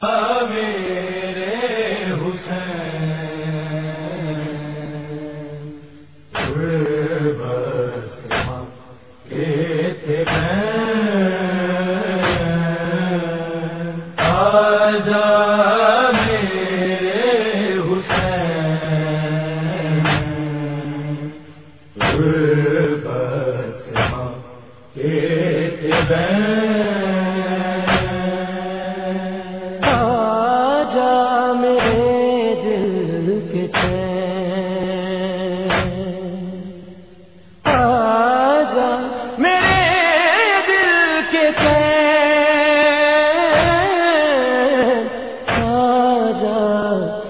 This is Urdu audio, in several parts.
ہمیں جا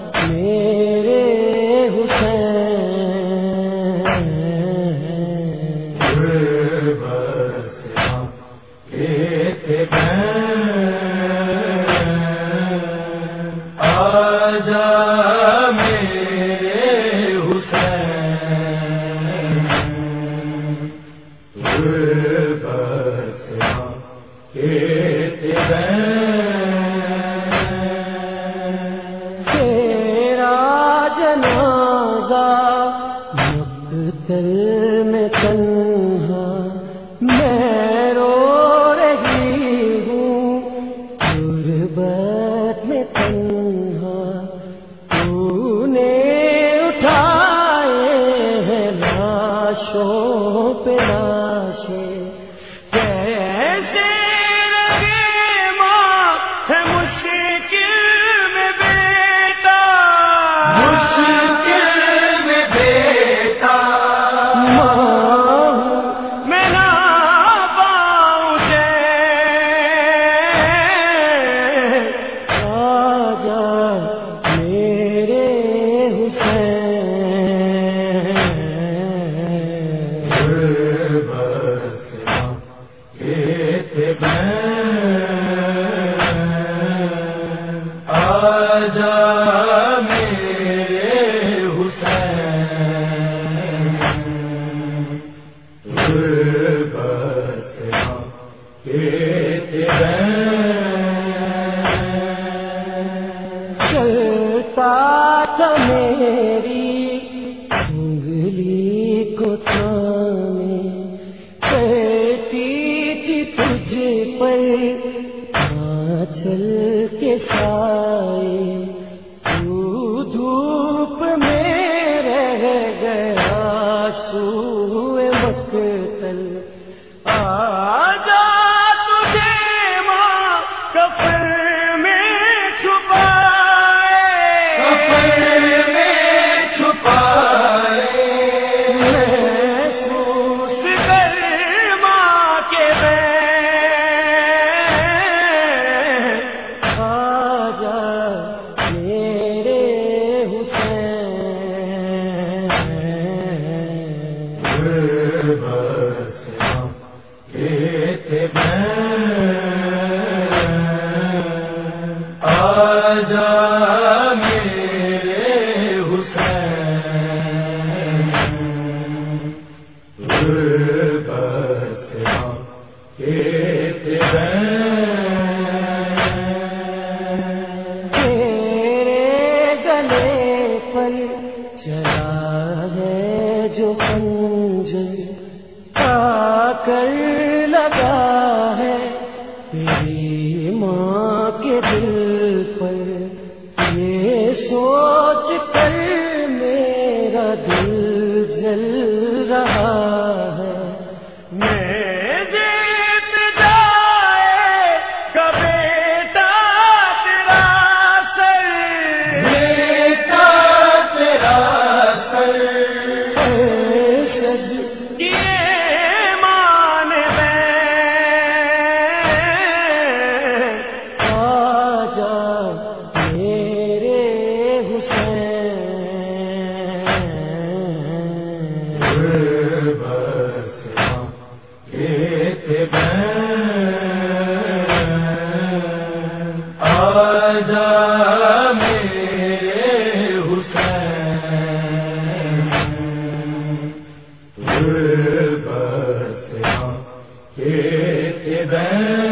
میں تن ساتھ میری انگلی کو تھامے۔ تھی تجھ پر چل کے ساتھ۔ پنجے آ کر لگا ہے تیری ماں کے دل پر۔ یہ سوچ کر میرا دل جل بس کے دیں